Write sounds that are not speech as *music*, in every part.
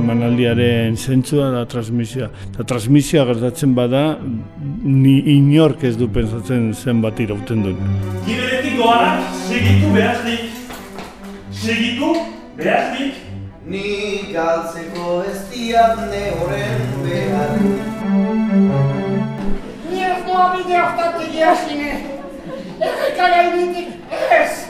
emanaldiaren zentzua da transmisioa. Eta transmisioa gertatzen bada, ni inork ez du pensatzen zenbat irauten duen. Giberetik doanak, segitu behaznik. Segitu behaznik. Ni galtzeko ez diatne horren behar Ni ez doa bide hartatik jasine. Errekara ez.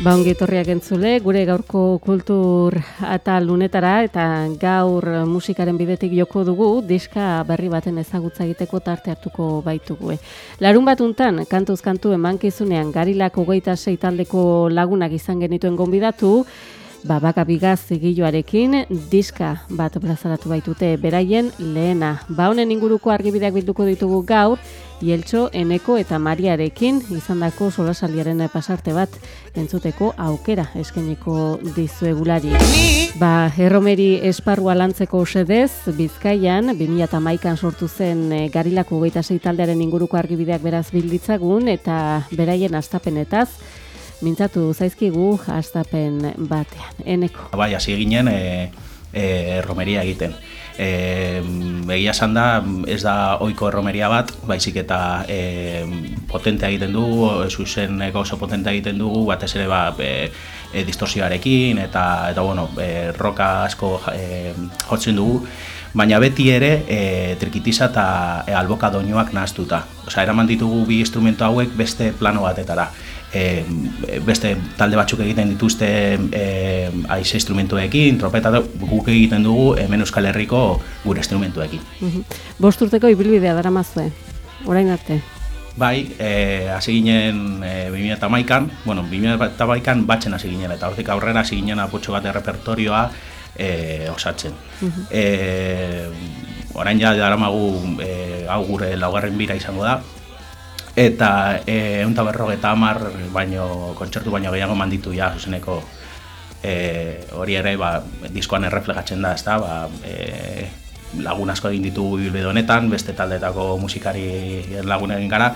Ba ongi etorriak entzule, gure gaurko kultur atal lunetara eta gaur musikaren bidetik joko dugu diska berri baten ezagutza egiteko tarte hartuko baitugu. Larun batuntan, kantuz kantu emankizunean garilako goita sei taldeko lagunak izan genituen gonbidatu, ba, baka bigaz zigiloarekin diska bat plazaratu baitute beraien lehena. Ba honen inguruko argibideak bilduko ditugu gaur, Ieltxo, Eneko eta Mariarekin izandako solasaldiaren pasarte bat entzuteko aukera eskeniko dizuegulari. Ba, erromeri esparrua lantzeko sedez, Bizkaian, 2008an sortu zen e, garilako geita taldearen inguruko argibideak beraz bilditzagun eta beraien astapenetaz, mintzatu zaizkigu astapen batean. Eneko. Bai, hasi ginen e, e, romeria egiten. E, egia esan da, ez da ohiko erromeria bat, baizik eta e, potentea egiten dugu, zuzeneko oso potentea egiten dugu, batez ere ba, e, e, distorsioarekin, eta, eta bueno, e, roka asko e, jotzen dugu, baina beti ere e, trikitiza eta e, alboka doinoak nahaztuta. Osa, eraman ditugu bi instrumento hauek beste plano batetara e, beste talde batzuk egiten dituzte e, aize instrumentuekin, tropeta guk egiten dugu hemen Euskal Herriko gure instrumentuekin. Mm Bost urteko ibilbidea dara mazue, orain arte? Bai, e, hasi ginen e, 2008an, bueno, 2008an batzen hasi ginen, eta hortik aurrera hasi ginen apotxo bat repertorioa e, osatzen. Mm orain ja daramagu e, hau gure laugarren bira izango da, eta ehun eta berrogeta hamar baino kontzertu baino gehiago manditu ja zuzeneko e, hori ere ba, diskoan erreflegatzen da, ezta, ba, e, lagun asko egin ditugu bilbide honetan, beste taldetako musikari lagun egin gara,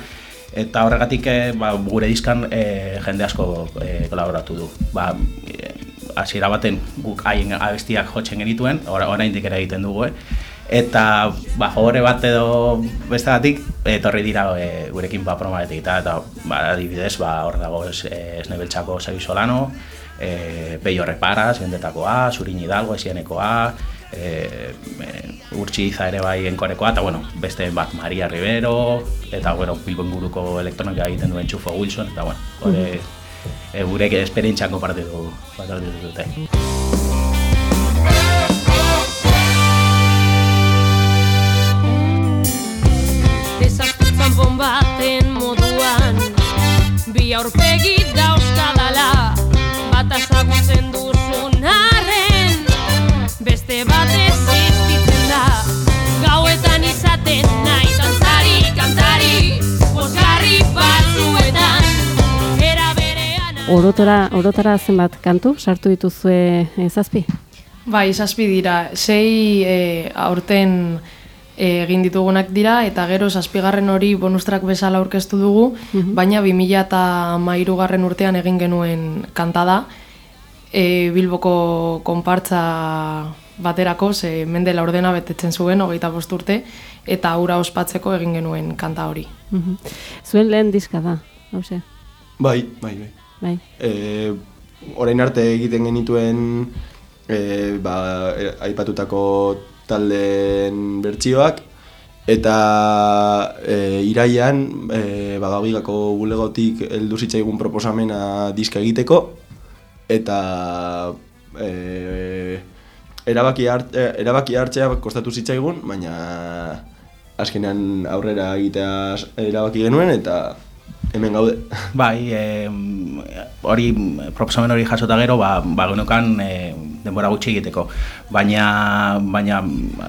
eta horregatik e, ba, gure diskan e, jende asko e, kolaboratu du. Ba, e, hasiera baten guk haien abestiak jotzen genituen, oraindik ere egiten dugu, eh? Eta ba favore bat edo bestegatik etorri dira e, gurekin ba promaetik eta eta ba adibidez ba hor dago es, esnebeltzako Sabi Solano eh Peio Reparas bendetakoa Surin Hidalgo esienekoa eh e, Urtxiza ere bai enkorekoa eta bueno beste bat Maria Rivero eta bueno Bilbo inguruko elektronika egiten duen Chufo Wilson eta bueno e, gure esperientzia konpartitu bat dute. Aurpegi dauzkadala Bat azagutzen duzun arren Beste bat ez iztitzen da Gauetan izaten nahi Tantzari, kantari Bosgarri batzuetan Era berean Orotora, orotara zenbat kantu sartu dituzue e, zazpi? Bai, zazpi dira. Sei e, aurten egin ditugunak dira eta gero zazpigarren hori bonustrak bezala aurkeztu dugu, mm baina 2000 eta mairugarren urtean egin genuen kantada e, Bilboko konpartza baterako, ze mendela ordena betetzen zuen, hogeita bost urte, eta aura ospatzeko egin genuen kanta hori. Mm Zuen lehen diska da, hau Bai, bai, bai. bai. E, orain arte egiten genituen e, ba, e, aipatutako taldeen bertsioak eta e, iraian e, bagabigako bulegotik heldu zitzaigun proposamena diska egiteko eta e, erabaki, hart, e, erabaki hartzea kostatu zitzaigun baina azkenean aurrera egitea erabaki genuen eta hemen gaude. Bai, e, hori, proposamen hori jasota gero, ba, ba genukan e, denbora gutxi egiteko. Baina, baina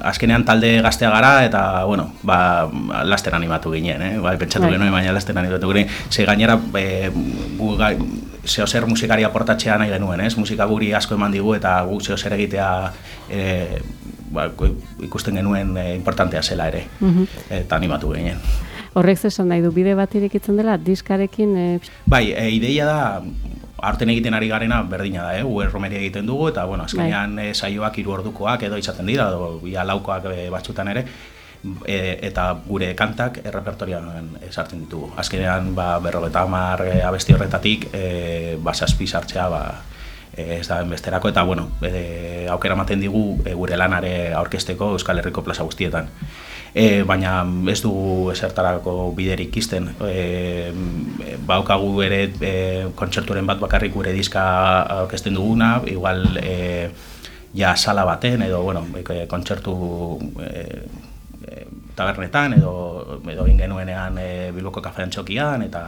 azkenean talde gaztea gara eta, bueno, ba, laster animatu ginen, eh? Ba, pentsatu Bai. genuen, baina laster animatu ginen. Ze gainera, e, gu, gai, zeo zer musikari aportatzea nahi genuen, ez? Musika guri asko eman digu eta gu zeo zer egitea e, ba, ikusten genuen e, importantea zela ere. Eta animatu ginen. Horrek zesan nahi du, bide bat irekitzen dela, diskarekin, e, Bai, e, ideia da arten egiten ari garena berdina da, eh? Uer romeria egiten dugu eta bueno, azkenean e, saioak hiru ordukoak edo izaten dira edo ia laukoak e, batzutan ere e, eta gure kantak errepertorian sartzen ditugu. Azkenean ba 50 abesti horretatik e, ba zazpi sartzea ba e, ez da besterako eta bueno, e, aukera ematen digu e, gure lanare aurkezteko Euskal Herriko plaza guztietan. E, baina ez dugu esertarako biderik izten. E, baukagu ere e, kontzerturen bat bakarrik gure diska aurkezten duguna, igual e, ja sala baten edo bueno, e, kontzertu e, e, tabernetan edo edo egin genuenean e, Bilboko kafean txokian eta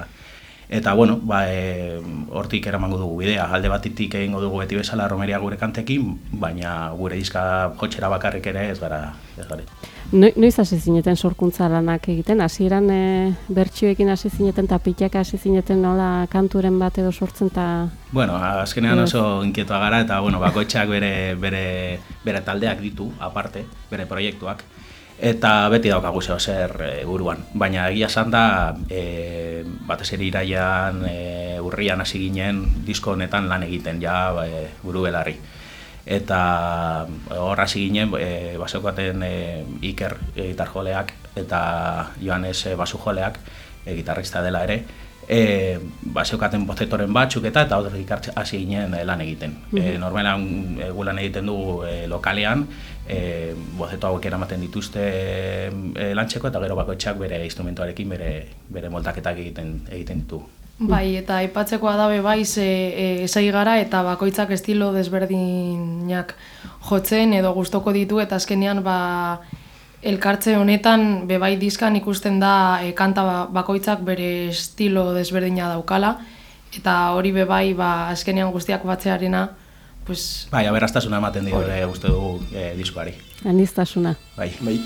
Eta, bueno, ba, e, hortik eramango dugu bidea. Alde batetik egingo dugu beti bezala romeria gure kantekin, baina gure diska jotxera bakarrik ere ez gara, ez gara. Noi- noiz hasi zineten sorkuntza lanak egiten? Hasieran e, bertsioekin hasi zineten eta pitaka hasi zineten nola kanturen bat edo sortzen eta... Bueno, azkenean oso inkietua gara eta bueno, bakoitzak bere, bere, bere taldeak ditu, aparte, bere proiektuak. Eta beti daukagu zeo zer e, buruan. Baina egia esan da, e, batez ere iraian, e, urrian hasi ginen disko honetan lan egiten, ja e, buru belarri. Eta hor hasi ginen, e, basekoaten e, Iker e, gitarjoleak eta Joanes e, basujoleak, e, gitarrista dela ere, e, ba, zeukaten bozetoren batzuk eta eta hartze- hasi ginen lan egiten. E, normalan e, gu lan egiten dugu e, lokalean, e, bozeto hauek eramaten dituzte e, lantxeko eta gero bakoitzak bere instrumentuarekin bere, bere moldaketak egiten egiten ditu. Bai, eta aipatzekoa dabe bai ze e, esai gara eta bakoitzak estilo desberdinak jotzen edo gustoko ditu eta azkenean ba elkartze honetan bebai diskan ikusten da e, kanta ba- bakoitzak bere estilo desberdina daukala eta hori bebai ba azkenean guztiak batzearena pues Bai, aberastasuna ematen dio ere uste dugu e, diskoari. Aniztasuna. Bai. Bai.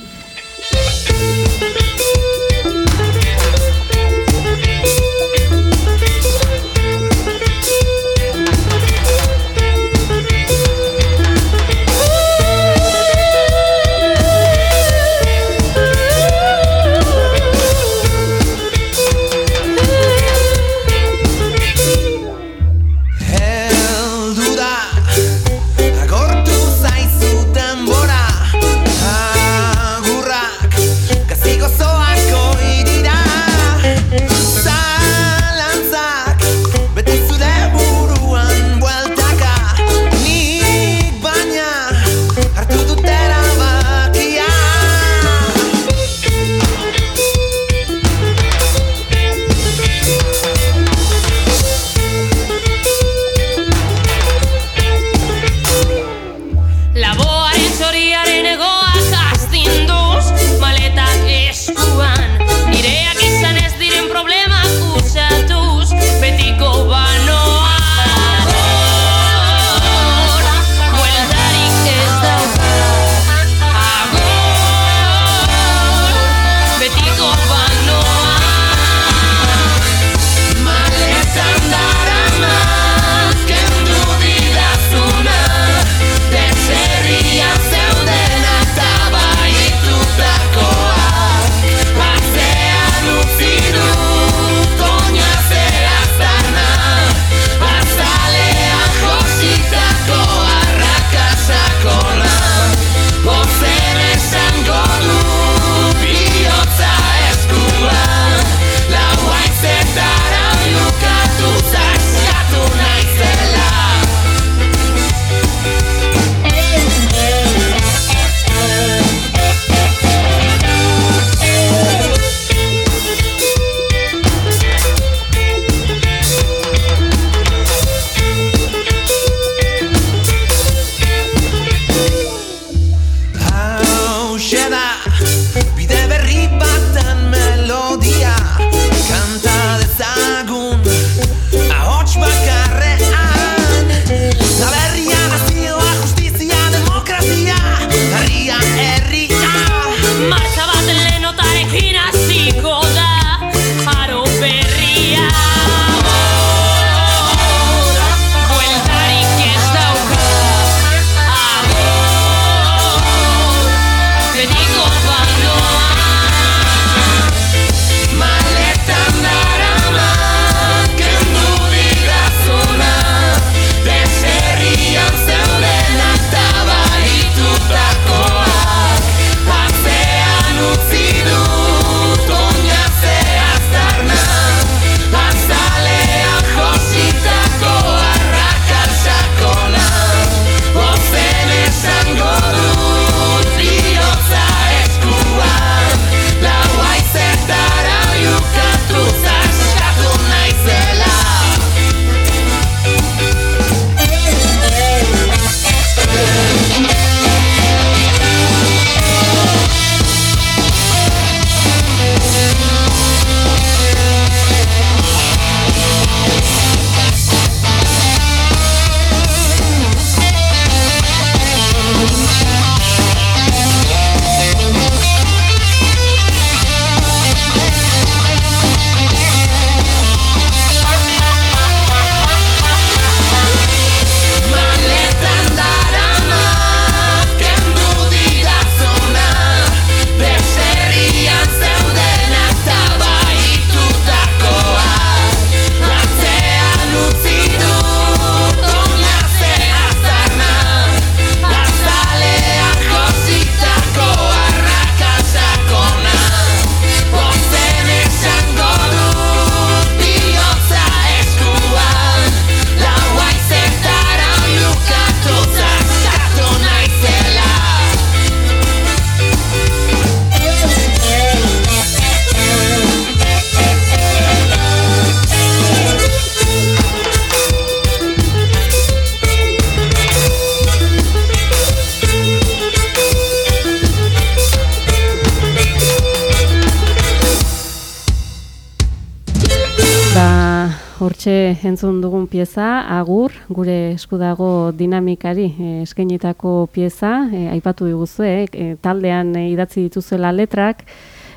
Hortxe entzun dugun pieza, agur, gure eskudago dinamikari eh, eskainitako pieza, eh, aipatu diguzu, eh, taldean eh, idatzi dituzuela letrak,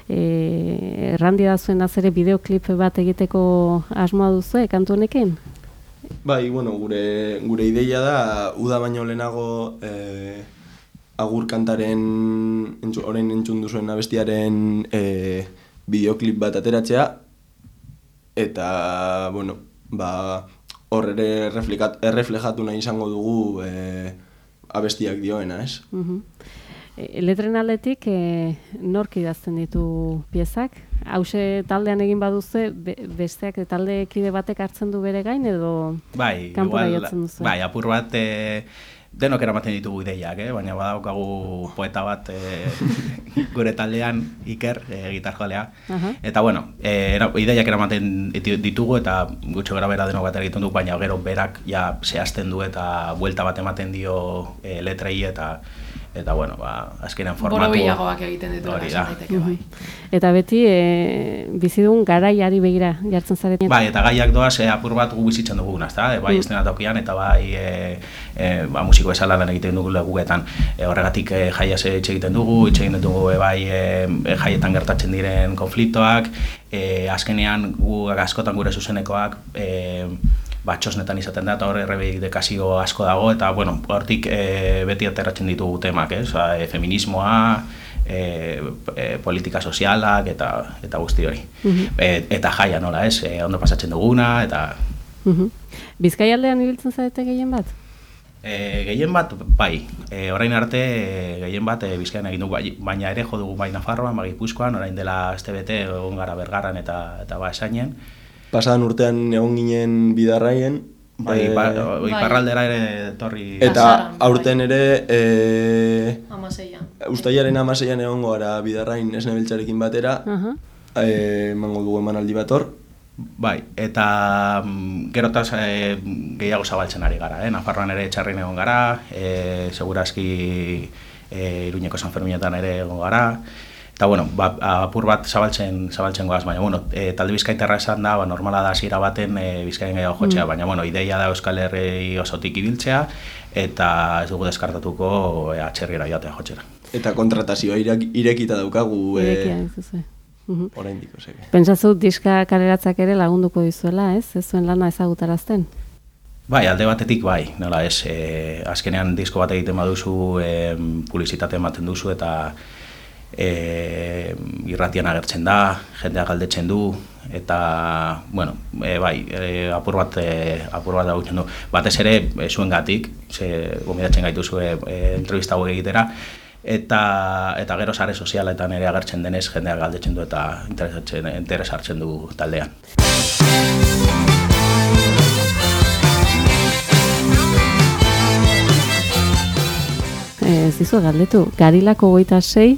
errandi da zuen azere bideoklip bat egiteko asmoa duzu, kantu honekin? Bai, bueno, gure, gure ideia da, uda baino lehenago eh, agur kantaren, entzu, orain entzun duzuen abestiaren eh, bideoklip bat ateratzea, eta, bueno, ba, hor ere erreflejatu nahi izango dugu eh, abestiak dioena, ez? Mhm. E, letren aldetik, e, nork idazten ditu piezak? Hauxe taldean egin baduze, be, besteak talde kide batek hartzen du bere gain edo Bai, kanpora igual, jotzen duzu? bai, apur bat, e, denok eramaten ditugu ideiak, eh? baina badaukagu poeta bat e, gure taldean, Iker, e, gitar joalea. Aha. Eta bueno, e, era, ideiak eramaten ditu- ditugu eta gutxo gara bera denok bat egiten du, baina gero berak ja zehazten du eta buelta bat ematen dio e, letrei eta eta bueno, ba, azkenean formatu... Borobilagoak egiten dituela, Hori da. daiteke, bai. Eta beti, e, bizidugun garaiari begira jartzen zareten. Bai, eta gaiak doaz, e, apur bat gu bizitzen duguna, ezta? E, bai, Mm. estenatokian eta bai e, e, ba, musiko bezala lan egiten dugu leguetan. E, horregatik e, jaiaz hitz egiten dugu, hitz egiten dugu e, bai e, jaietan gertatzen diren konfliktoak, e, azkenean gu askotan gure zuzenekoak e, ba, txosnetan izaten da, eta hor errebidekazio asko dago, eta bueno, hortik e, beti ateratzen ditugu temak, ez? Ba, e, feminismoa, e, e, politika sozialak eta eta guzti hori. Mhm. E, eta jaia nola ez, e, ondo pasatzen duguna, eta Mhm. Bizkaialdean ibiltzen zarete gehien bat? e, gehien bat, bai, e, orain arte e, gehien bat e, bizkaian egin dugu, bai- baina ere jo dugu bai Nafarroan, bai Gipuzkoan, orain dela azte bete egon gara bergarran eta, eta ba esainen. Pasadan urtean egon ginen bidarraien, Bai, Bai. iparraldera ere torri... eta bai. aurten ere eh, Amaseia. ustailaren amaseian egongo gara bidarrain esne beltzarekin batera, Aha. eh, emango dugu emanaldi bat hor, Bai, eta mm, gerotaz e, gehiago zabaltzen ari gara, eh? Nafarroan ere txarrin egon gara, e, segurazki e, Iruñeko San Ferminetan ere egon gara, eta bueno, ba, apur bat zabaltzen, zabaltzen goaz, baina bueno, e, talde bizkaitarra esan da, ba, normala da hasiera baten e, bizkaien gehiago jotzea, baina bueno, ideia da Euskal Herri osotik ibiltzea, eta ez dugu deskartatuko e, atxerriera joatea jotzera. eta kontratazioa irek, irekita daukagu Irekia eh, dizuzue. Mhm. oraindik oseke. Pentsazu diska kaleratzak ere lagunduko dizuela, ez? Ez zuen lana ezagutarazten. Bai, alde batetik bai, nola ez, e, azkenean disko bat egiten baduzu, e, publizitate ematen duzu eta e, irratian agertzen da, jendeak galdetzen du, eta, bueno, e, bai, e, apur bat, e, apur bat dagoetzen du. Batez ere, e, zuen gatik, ze gomidatzen gaitu e, e, entrevista hauek egitera, eta, eta gero sare sozialetan ere agertzen denez jendeak galdetzen du eta interesatzen, interes hartzen du taldean. Ez dizu galdetu, garilako goita sei,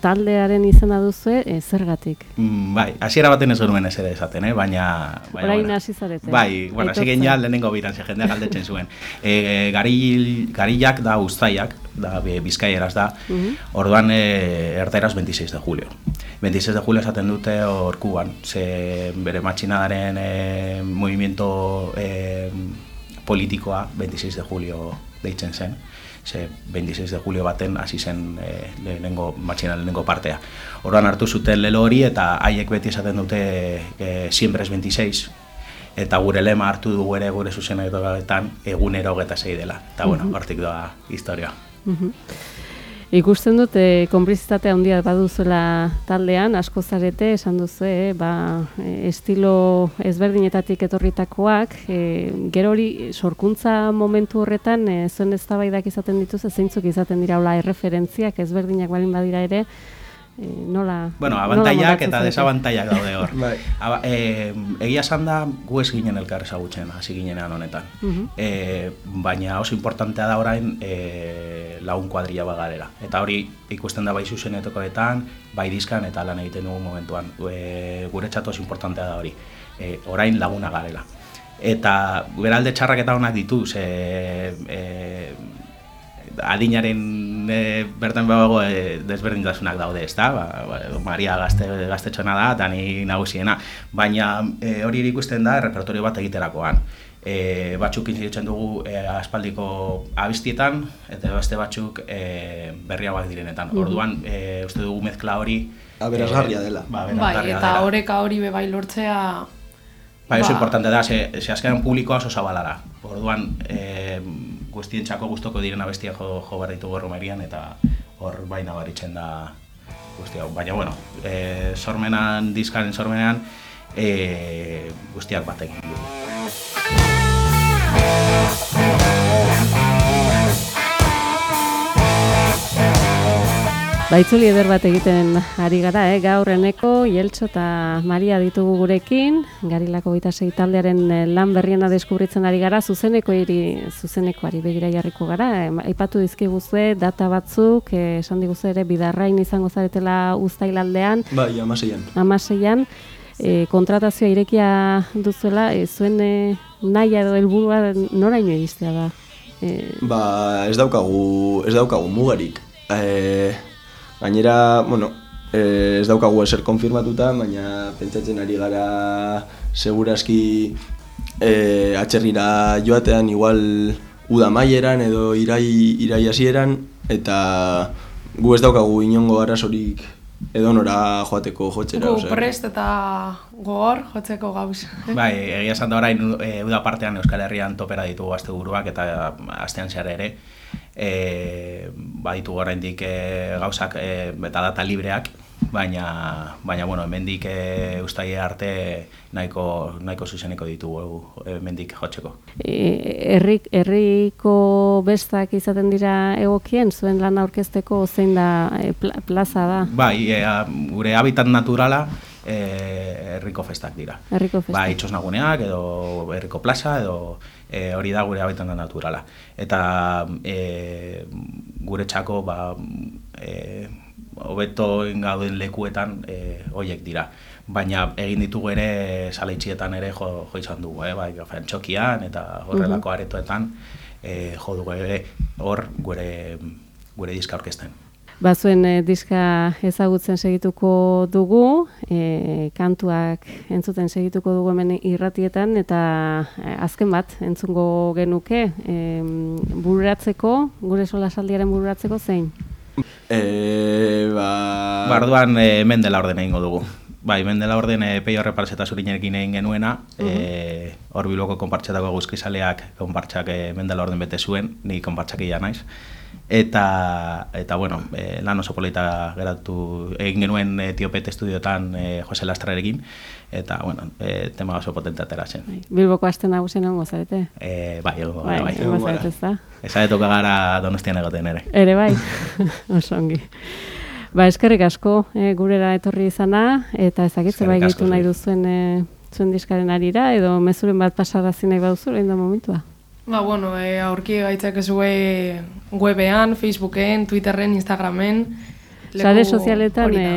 taldearen izena duzu, e, zergatik? Mm, bai, hasiera baten ez genuen ez ere esaten, eh? baina... baina Orain hasi zarete. Bai, bueno, hasi ja lehenengo biran, ze jendeak galdetzen zuen. E, garil, garillak da uztaiak, da bi- bizkaieraz da, Mhm. orduan e, erderaz 26 de julio. 26 de julio esaten dute orkuan, ze bere matxinadaren e, movimiento e, politikoa 26 de julio deitzen zen ze 26 de julio baten hasi zen e, lehenengo matxina lehenengo partea. Orduan hartu zuten lelo hori eta haiek beti esaten dute e, siempre es 26 eta gure lema hartu dugu ere gure zuzenetoetan egunero hogeta sei dela. Eta bueno, hortik doa historia. Mhm. Ikusten dut, e, konplizitate handia baduzuela taldean, asko zarete, esan duzu, e, ba, e, estilo ezberdinetatik etorritakoak, e, gero hori sorkuntza momentu horretan, e, zuen eztabaidak izaten dituz, zeintzuk izaten dira hola erreferentziak ezberdinak balin badira ere, nola Bueno, abantaiak eta desabantaiak daude hor. *laughs* Bai. Aba, e, egia esan da, gu ez ginen elkar ezagutzen, hasi ginenean honetan. Mhm. e, baina oso importantea da orain e, lagun kuadrilla bagarela. Eta hori ikusten da bai zuzenetokoetan, bai diskan eta lan egiten dugu momentuan. E, guretzat oso importantea da hori. E, orain laguna garela. Eta beralde txarrak eta onak ditu, ze, e, adinaren e, bertan bago e, desberdintasunak daude, ezta? Ba, ba, Maria gazte, gaztetxona da, eta ni nagusiena. Baina e, hori ikusten da repertorio bat egiterakoan. E, batzuk inzitzen dugu e, aspaldiko abistietan, eta beste batzuk e, berriagoak direnetan. Orduan, e, uste dugu mezkla hori... Aberasgarria dela. Ba, Bai, eta dela. oreka hori be bai lortzea Bai, oso Ba. importante da, ze, ze azkenean publikoa oso zabala da. Orduan, e, guztientzako gustoko diren abestiak jo, jo behar ditugu romerian, eta hor baina baritzen da guzti. Baina, bueno, e, sormenan, diskaren sormenean, e, guztiak bat egin Baitzuli eder bat egiten ari gara, eh? gaur eneko, eta Maria ditugu gurekin, garilako gita sei taldearen eh, lan berriena deskubritzen ari gara, zuzeneko iri, zuzenekoari begira jarriko gara, eh, aipatu dizkiguzue data batzuk, eh, esan diguzu ere bidarrain izango zaretela uztailaldean, Bai, amaseian. amaseian, eh, kontratazioa irekia duzuela, eh, zuen eh, naia edo helburua noraino iristea da? Eh, Ba, ez daukagu, ez daukagu mugarik. E, gainera, bueno, e, ez daukagu eser konfirmatuta, baina pentsatzen ari gara seguraski e, atxerrira joatean igual uda maieran edo irai, irai hasieran eta gu ez daukagu inongo arazorik edonora joateko jotzera. gu osea. prest eta gogor jotzeko gauz. Bai, egia esan da orain e, uda partean Euskal Herrian topera ditugu asteburuak eta astean zehar ere. E, baditu oraindik e, gauzak e, eta data libreak, baina baina bueno, hemendik e, ustaile arte nahiko nahiko zuzeneko ditugu e, hemendik jotzeko. E, herrik herriko bestak izaten dira egokien zuen lan aurkezteko zein da e, pla- plaza da Bai, e, a- gure habitat naturala e, herriko festak dira. herriko festa. Ba, itxosnaguneak edo herriko plaza edo e, hori da gure habitat naturala. Eta e, gure txako ba, e, hobeto gauden lekuetan e, hoiek dira. Baina egin ditugu ere saleitxietan ere jo, jo izan dugu, eh? bai, txokian eta horrelako aretoetan e, jo dugu ere hor gure, gure diska orkesten. Bazuen e, diska ezagutzen segituko dugu, e, kantuak entzuten segituko dugu hemen irratietan eta e, azken bat entzungo genuke e, bururatzeko, gure solasaldiaren bururatzeko zein? E, ba... Barduan e, Mendela orden egingo dugu. Bai, Mendela orden e, peio repartze eta zurinerekin egin genuena, e, hor bilboko konpartxetako guzkizaleak konpartxak e, Mendela orden bete zuen, ni konpartxak nahiz. Eta, eta bueno, e, lan oso polita geratu egin genuen e, Tiopet estudiotan e, Jose Lastrarekin, eta bueno, e, tema oso potente atera zen. Bilboko aste nagusen ongo zarete? E, bai, egongo Bai, bai. egongo zarete ez da? Gara donostian egoten ere. Ere bai, *laughs* oso ongi. Ba, eskerrik asko e, gurera etorri izana, eta ezakitze bai gehitu nahi duzuen e, zuen diskaren arira, edo mezuren bat pasarazi nahi baduzu, lehen da momentua. Ba, bueno, e, aurki gaitzak ezue webean, Facebooken, Twitterren, Instagramen. leku Sare sozialetan e,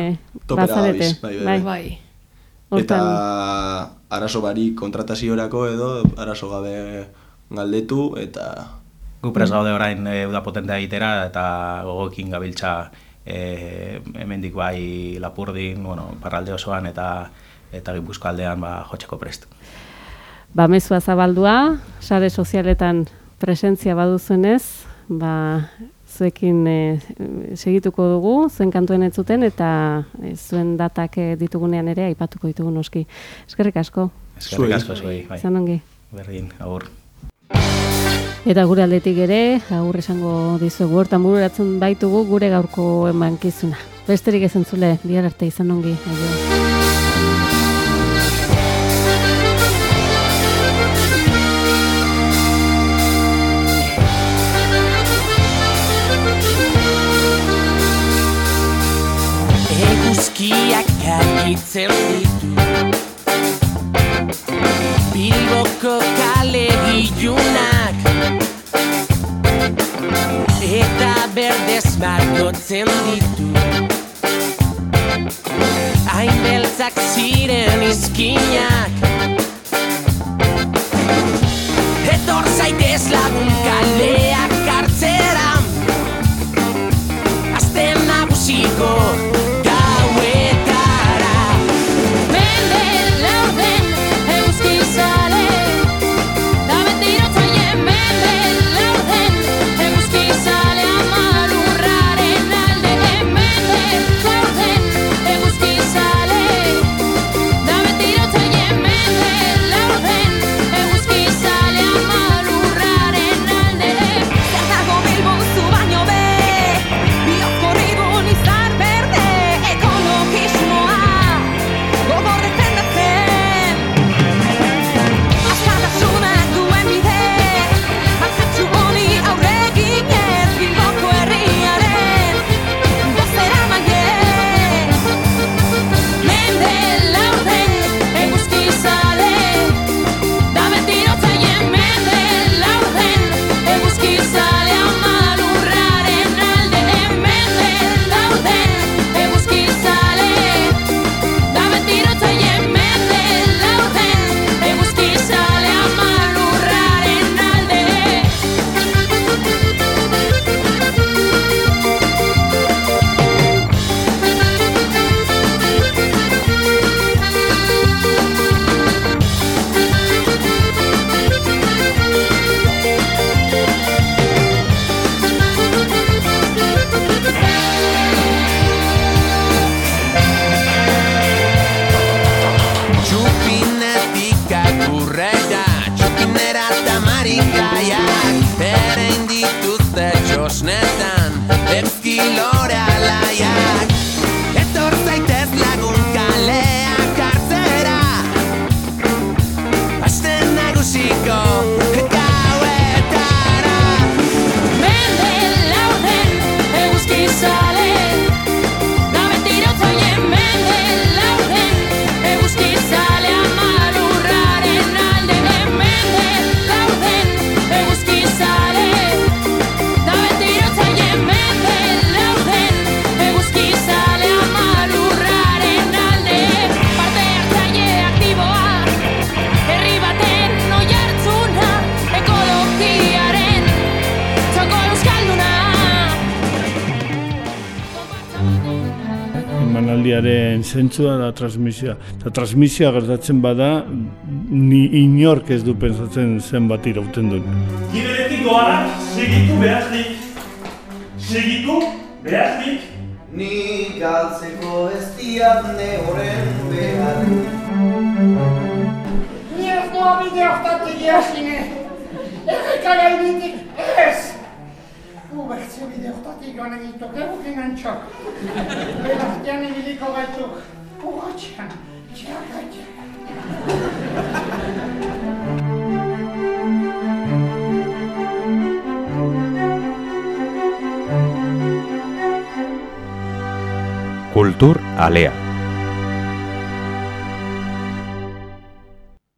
Topera bazarete. gabiz, bai, bai, Bai. Eta arazo barik kontrataziorako edo arazo gabe galdetu eta Gu prest gaude orain e, uda potentea egitera eta gogoekin gabiltza e, hemendik bai Lapurdin, bueno, parralde osoan eta eta Gipuzkoaldean ba jotzeko prest. ba, mezua zabaldua, sare sozialetan presentzia baduzuenez, ba, zuekin e, segituko dugu, zuen kantuen entzuten, eta e, zuen datak e, ditugunean ere aipatuko ditugu noski. Eskerrik asko, Eskerrik asko zuei, bai. izan ongi. Berdin, agur. Eta gure aldetik ere, agur esango dizuegu, hortan bururatzen baitugu gure gaurko emankizuna. Besterik ez entzule, bihar arte izan ongi. Aio. Zentzua da transmisioa. Eta transmisioa gertatzen bada, ni inork ez du pensatzen zenbat irauten duen. Giberetik doanak segitu behaznik. Segitu behaznik. Ni galtzeko ez diatne horren behar Ni ez noa bide hortatik jasine. Erreka gainetik ez. Ubertze bide hortatik joan egituk, egukin antxok. Belaztian ibiliko gaituk. Urratxean, txarratxean. Kultur Alea.